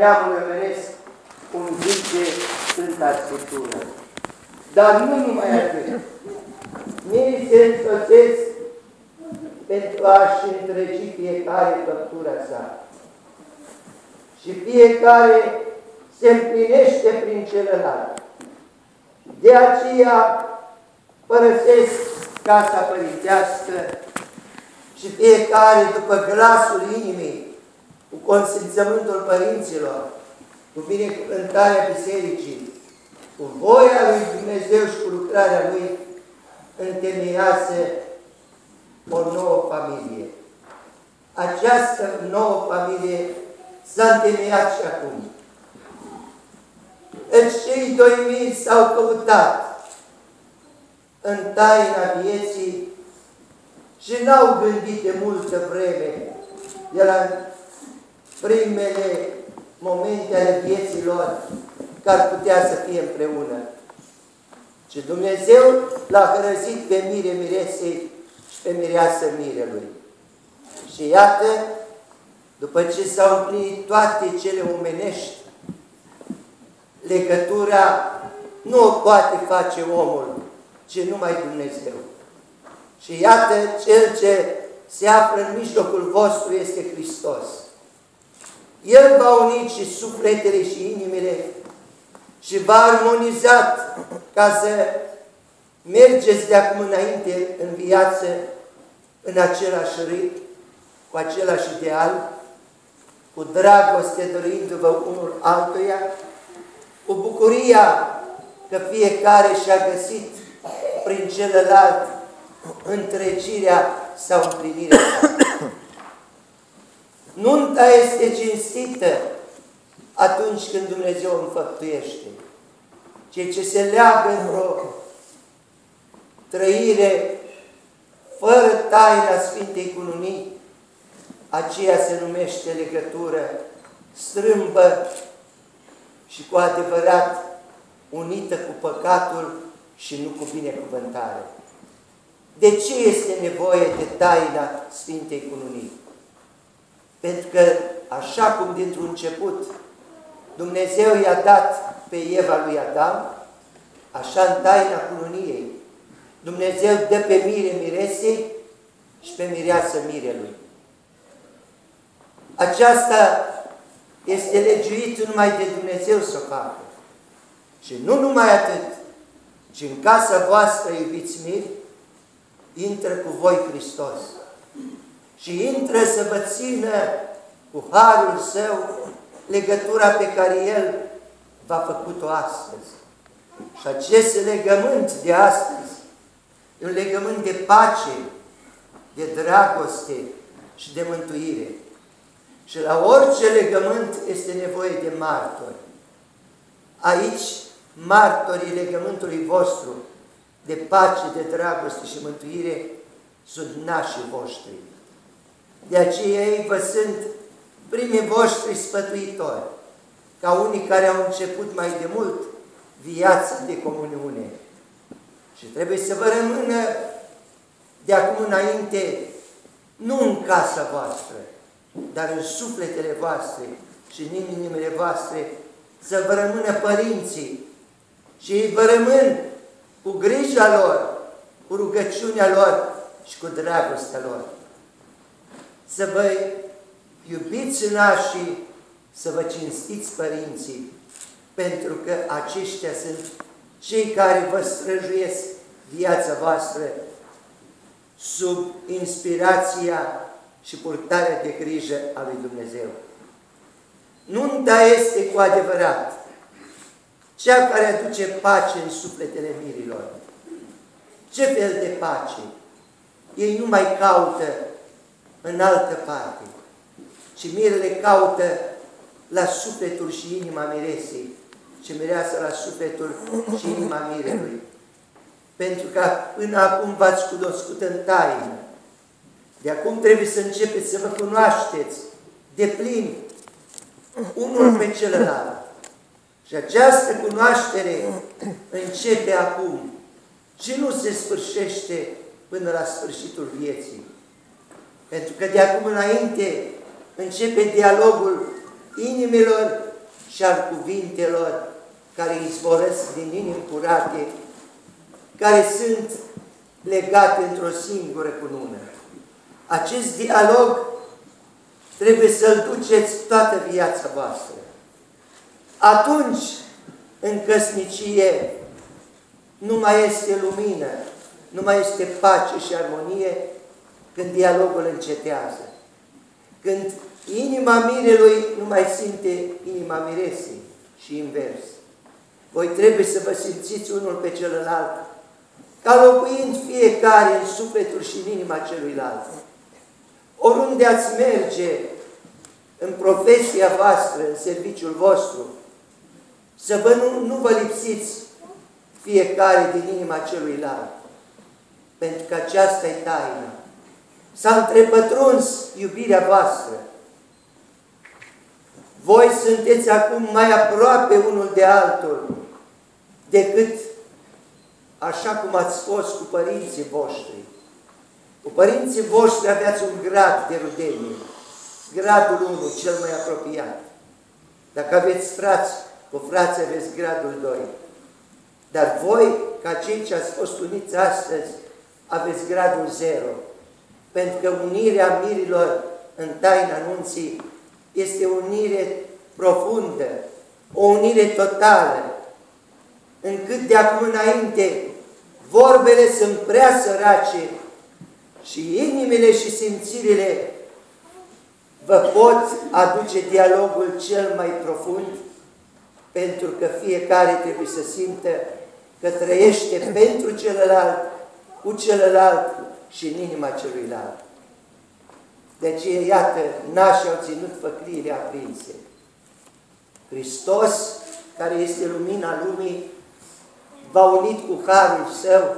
neamul omenesc, cum zice Sfânta Scriptură. Dar nu numai atât. Mii se însoțesc pentru a-și întregi fiecare făptura sa. Și fiecare se împlinește prin celălalt. De aceea părăsesc casa părintească și fiecare după glasul inimii, cu consimțământul părinților, cu binecuvântarea bisericii, cu voia lui Dumnezeu și cu lucrarea lui, întemeiase o nouă familie. Această nouă familie s-a întemeiat și acum. Deci cei doi mii s-au căutat în taina vieții și n-au gândit de multă vreme de la primele momente ale vieții lor că ar putea să fie împreună. Și Dumnezeu l-a hrăzit pe mire miresei și pe mireasă mirelui. Și iată, după ce s-au împlinit toate cele omenești, legătura nu o poate face omul, ci numai Dumnezeu. Și iată, Cel ce se află în mijlocul vostru este Hristos. El va uni și sufletele și inimile și va armonizat ca să mergeți de acum înainte în viață în același ritm, cu același ideal, cu dragoste dorindu-vă unul altuia, cu bucuria că fiecare și-a găsit prin celălalt întregirea sau împlinirea sa. Nunta este cinstită atunci când Dumnezeu înfăptuiește. Ceea ce se leagă într-o trăire fără taina Sfintei Cununii, aceea se numește legătură strâmbă și cu adevărat unită cu păcatul și nu cu binecuvântare. De ce este nevoie de taina Sfintei Cununii? Pentru că, așa cum dintr-un început Dumnezeu i-a dat pe Eva lui Adam, așa în taina cununiei, Dumnezeu dă pe mire miresei și pe mireasă mirelui. Aceasta este legiuit numai de Dumnezeu să o facă. Și nu numai atât, ci în casa voastră, iubiți miri, intră cu voi Hristos. Și intră să vă țină cu harul său legătura pe care El v-a făcut-o astăzi. Și acest legământ de astăzi e un legământ de pace, de dragoste și de mântuire. Și la orice legământ este nevoie de martori. Aici, martorii legământului vostru de pace, de dragoste și mântuire sunt nașii voștri. De aceea ei vă sunt primii voștri sfătuitori, ca unii care au început mai de mult viața de comuniune. Și trebuie să vă rămână de acum înainte, nu în casa voastră, dar în sufletele voastre și în inimile voastre, să vă rămână părinții și vă rămân cu grija lor, cu rugăciunea lor și cu dragostea lor. Să vă iubiți nașii, să vă cinstiți părinții, pentru că aceștia sunt cei care vă străjuiesc viața voastră sub inspirația și purtarea de grijă a lui Dumnezeu. Nunta este cu adevărat cea care aduce pace în sufletele mirilor. Ce fel de pace? Ei nu mai caută în altă parte și mirele caută la sufletul și inima miresei și mireasă la sufletul și inima mirelui. Pentru că până acum v-ați cunoscut în taină. De acum trebuie să începeți să vă cunoașteți de plin unul pe celălalt. Și această cunoaștere începe acum și nu se sfârșește până la sfârșitul vieții. Pentru că de acum înainte începe dialogul inimilor și al cuvintelor care izvorăsc din inimi curate, care sunt legate într-o singură cunună. Acest dialog trebuie să-l duceți toată viața voastră. Atunci, în căsnicie, nu mai este lumină, nu mai este pace și armonie când dialogul încetează. Când inima mirelui nu mai simte inima miresei și invers. Voi trebuie să vă simțiți unul pe celălalt, ca locuind fiecare în sufletul și în inima celuilalt. Oriunde ați merge în profesia voastră, în serviciul vostru, să vă nu, nu vă lipsiți fiecare din inima celuilalt, pentru că aceasta e taina. S-a întrepătruns iubirea voastră. Voi sunteți acum mai aproape unul de altul decât așa cum ați fost cu părinții voștri. Cu părinții voștri aveați un grad de rudenie, gradul 1, cel mai apropiat. Dacă aveți frați, cu frați aveți gradul 2. Dar voi, ca cei ce ați fost uniți astăzi, aveți gradul 0. Pentru că unirea mirilor în taina anunții este o unire profundă, o unire totală, încât de acum înainte vorbele sunt prea sărace și inimile și simțirile vă pot aduce dialogul cel mai profund, pentru că fiecare trebuie să simtă că trăiește pentru celălalt, cu celălalt și în inima celuilalt. Deci, iată, nașii au ținut făcliile aprinse. Hristos, care este lumina lumii, v-a unit cu Harul Său,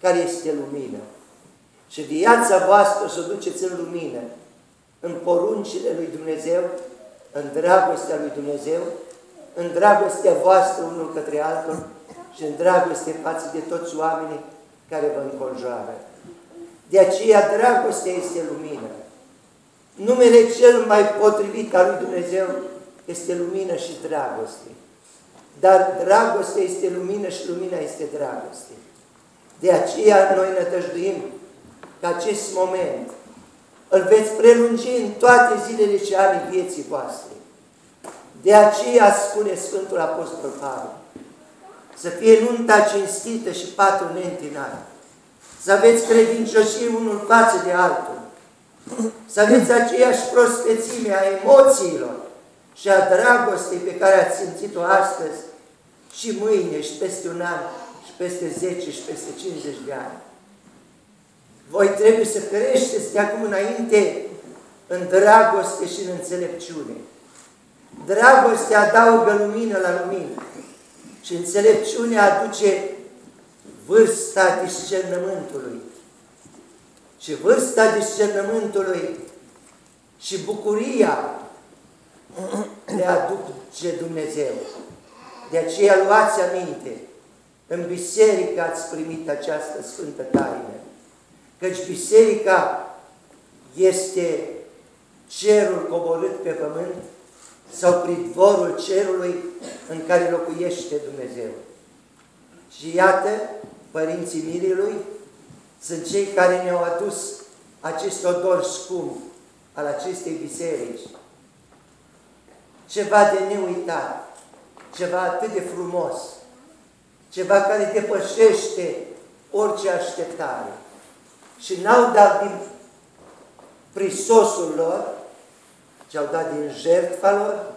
care este lumină. Și viața voastră să o duceți în lumină, în poruncile lui Dumnezeu, în dragostea lui Dumnezeu, în dragostea voastră unul către altul și în dragoste față de toți oamenii care vă înconjoară. De aceea dragostea este lumină. Numele cel mai potrivit al lui Dumnezeu este lumină și dragoste. Dar dragostea este lumină și lumina este dragoste. De aceea noi ne tăjduim că acest moment îl veți prelungi în toate zilele și anii vieții voastre. De aceea spune Sfântul Apostol Pavel, să fie nunta cinstită și patru neîntinate, să aveți credincioșie unul față de altul, să aveți aceeași prospețime a emoțiilor și a dragostei pe care ați simțit-o astăzi și mâine și peste un an și peste 10 și peste 50 de ani. Voi trebuie să creșteți de acum înainte în dragoste și în înțelepciune. Dragostea adaugă lumină la lumină și înțelepciunea aduce vârsta discernământului. Și vârsta discernământului și bucuria le aduce Dumnezeu. De aceea luați aminte, în biserică ați primit această sfântă taină. Căci biserica este cerul coborât pe pământ sau pridvorul cerului în care locuiește Dumnezeu. Și iată, părinții mirilui sunt cei care ne-au adus acest odor scump al acestei biserici. Ceva de neuitat, ceva atât de frumos, ceva care depășește orice așteptare. Și n-au dat din prisosul lor, ci au dat din jertfa lor,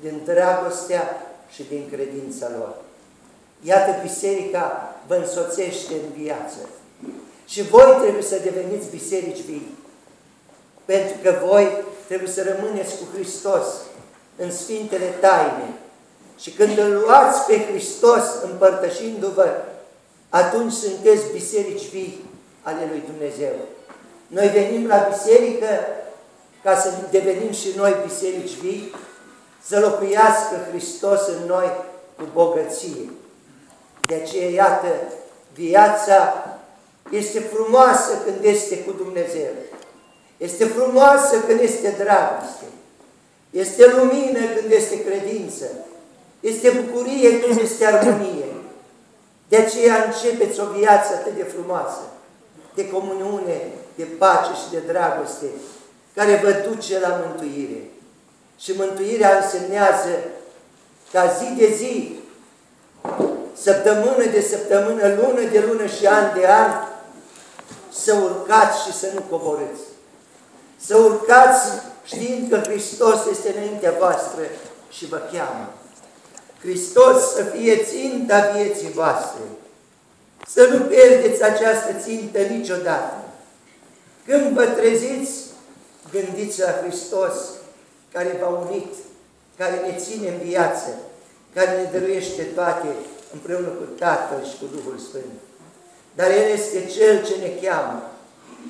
din dragostea și din credința lor. Iată, biserica vă însoțește în viață. Și voi trebuie să deveniți biserici vii. Pentru că voi trebuie să rămâneți cu Hristos în Sfintele Taine. Și când îl luați pe Hristos împărtășindu-vă, atunci sunteți biserici vii ale lui Dumnezeu. Noi venim la biserică ca să devenim și noi biserici vii, să locuiască Hristos în noi cu bogăție. De aceea, iată, viața este frumoasă când este cu Dumnezeu. Este frumoasă când este dragoste. Este lumină când este credință. Este bucurie când este armonie. De aceea începeți o viață atât de frumoasă, de comuniune, de pace și de dragoste, care vă duce la mântuire. Și mântuirea însemnează ca zi de zi, săptămână de săptămână, lună de lună și an de an, să urcați și să nu coborâți. Să urcați știind că Hristos este înaintea voastră și vă cheamă. Hristos să fie ținta vieții voastre. Să nu pierdeți această țintă niciodată. Când vă treziți, gândiți la Hristos care v-a unit, care ne ține în viață, care ne dăruiește toate împreună cu Tatăl și cu Duhul Sfânt. Dar El este Cel ce ne cheamă.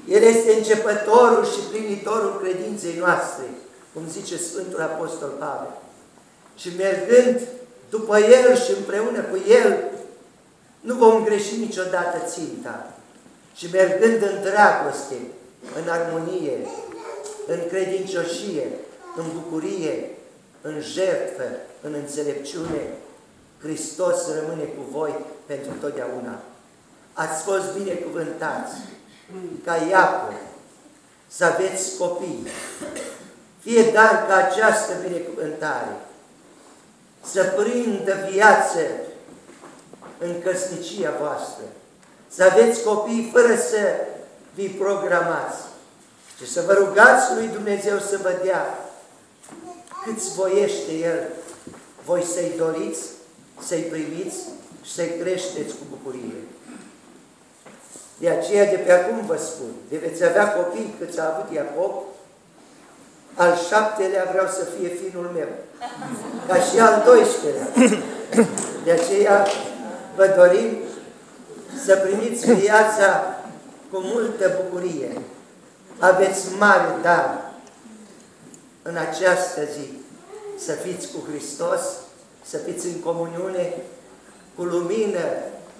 El este începătorul și plinitorul credinței noastre, cum zice Sfântul Apostol Pavel. Și mergând după El și împreună cu El, nu vom greși niciodată ținta. Și mergând în dragoste, în armonie, în credincioșie, în bucurie, în jertfă, în înțelepciune, Hristos rămâne cu voi pentru totdeauna. Ați fost binecuvântați ca Iacov să aveți copii. Fie dar ca această binecuvântare să prindă viață în căsnicia voastră, să aveți copii fără să vi programați și să vă rugați lui Dumnezeu să vă dea câți voiește El, voi să-i doriți, să-i primiți și să-i creșteți cu bucurie. De aceea, de pe acum vă spun, de veți avea copii câți a avut Iacob, al șaptelea vreau să fie finul meu, ca și al doisprezecelea. De aceea vă dorim să primiți viața cu multă bucurie. Aveți mare dar în această zi să fiți cu Hristos, să fiți în comuniune, cu lumină,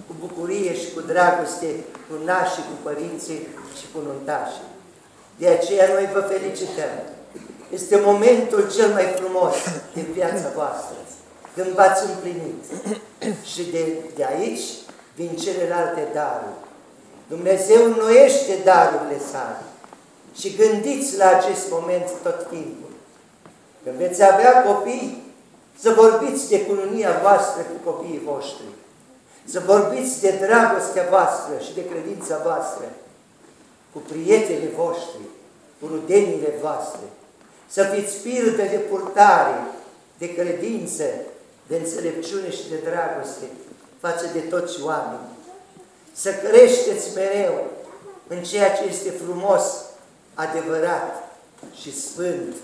cu bucurie și cu dragoste, cu nașii, cu părinții și cu nuntașii. De aceea noi vă felicităm. Este momentul cel mai frumos din viața voastră, când v-ați împlinit. Și de, de aici vin celelalte daruri. Dumnezeu înnoiește darurile sale. Și gândiți la acest moment tot timpul. Când veți avea copii, să vorbiți de cununia voastră cu copiii voștri. Să vorbiți de dragostea voastră și de credința voastră cu prietenii voștri, cu rudenile voastre. Să fiți pildă de purtare, de credință, de înțelepciune și de dragoste față de toți oamenii. Să creșteți mereu în ceea ce este frumos, adevărat și sfânt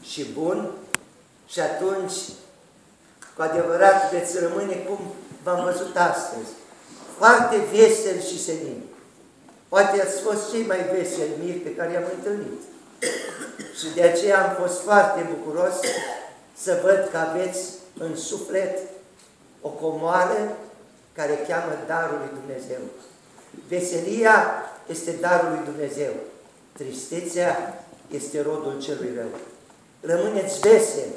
și bun și atunci cu adevărat veți rămâne cum v-am văzut astăzi, foarte vesel și senin. Poate ați fost cei mai veseli miri pe care i-am întâlnit. Și de aceea am fost foarte bucuros să văd că aveți în suflet o comoară care cheamă Darul lui Dumnezeu. Veselia este Darul lui Dumnezeu. Tristețea este rodul celui rău. Rămâneți veseli,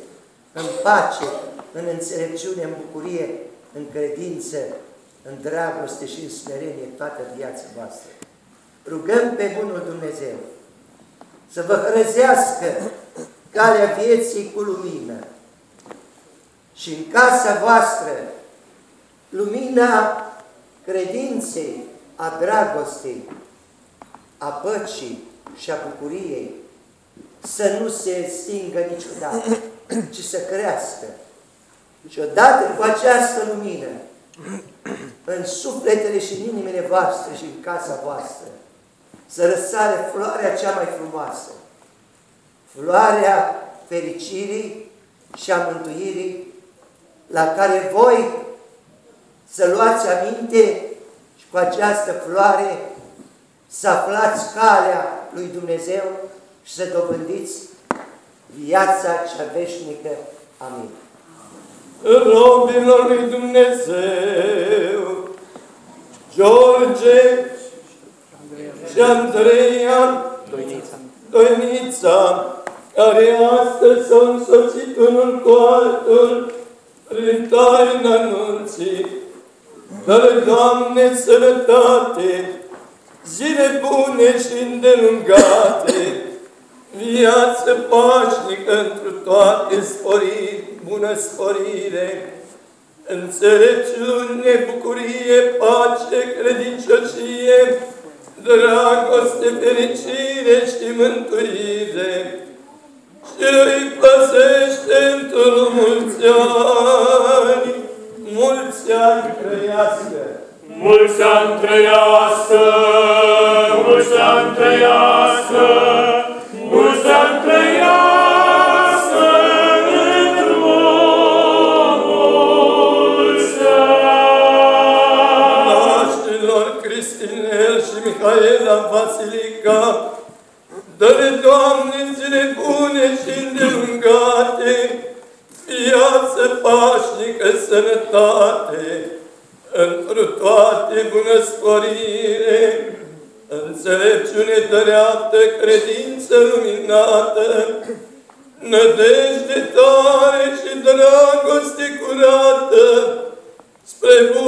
în pace, în înțelepciune, în bucurie, în credință, în dragoste și în smerenie toată viața voastră. Rugăm pe Bunul Dumnezeu să vă hrăzească calea vieții cu lumină și în casa voastră lumina credinței, a dragostei, a păcii și a bucuriei să nu se stingă niciodată, ci să crească. Și odată cu această lumină, în sufletele și în inimile voastre și în casa voastră, să răsare floarea cea mai frumoasă, floarea fericirii și a mântuirii, la care voi să luați aminte și cu această floare să aflați calea lui Dumnezeu și să dobândiți viața cea veșnică. Amin robilor lui Dumnezeu, George și Andreea Doinița, care astăzi s-au însoțit unul cu altul prin taina anunții. Dar, Doamne, sănătate, zile bune și îndelungate, viață pașnică într toate sporiri, bună sporire, înțelepciune, bucurie, pace, credincioșie, dragoste, fericire și mântuire. Și îi păzește într-un mulți ani, mulți ani trăiască. Mulți ani trăiască, mulți ani trăiască,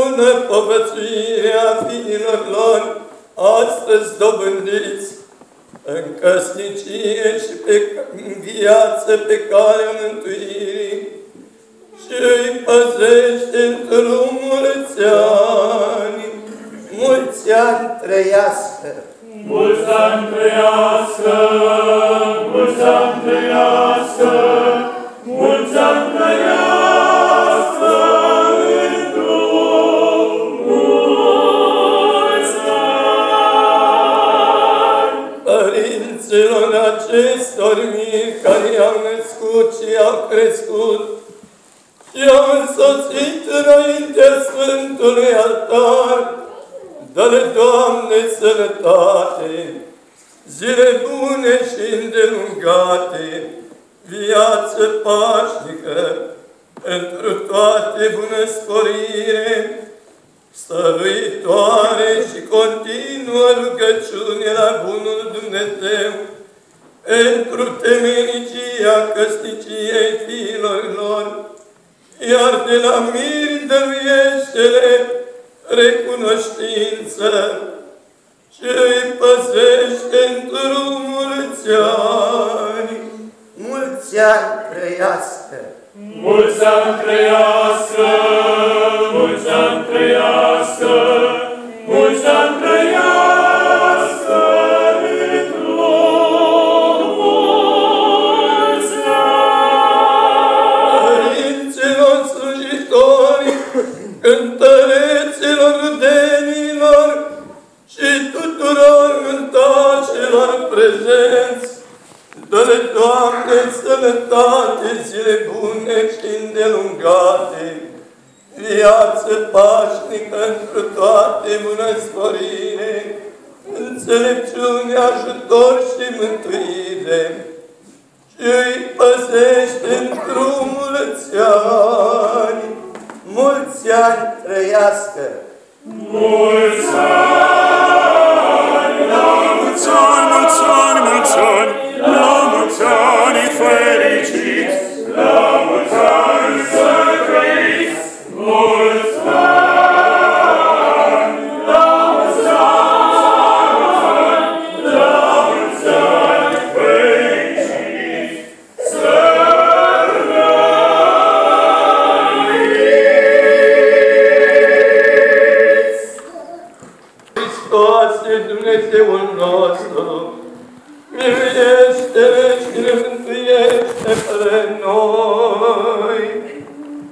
bună povățuire a fiilor lor, astăzi dobândiți, în căsnicie și pe în viață pe calea mântuirii și îi păzește într-un mulți ani, mulți ani trăiască. Mulți ani trăiască, mulți ani trăiască, Părinților acestor mii care i-au născut și i-au crescut și i-au însoțit înaintea Sfântului altar, Dă-le, Doamne, sănătate, zile bune și îndelungate, viață pașnică, pentru toate bunăsporire, stăruitoare și continuă rugăciune la Bunul Dumnezeu, pentru temenicia căsniciei fiilor lor, iar de la miri dăruiește-le recunoștință și îi păzește într-un mulți ani. Mulți ani trăiască! Mulți ani trăiască, mulți ani trăiască, Dă-le, Doamne, sănătate, zile bune și îndelungate, viață pașnică într toate bunăsporire, înțelepciune, ajutor și mântuire, și îi păzește într-un mulți ani, mulți ani trăiască. Mulți ani, la mulți ani, mulți ani, mulți ani,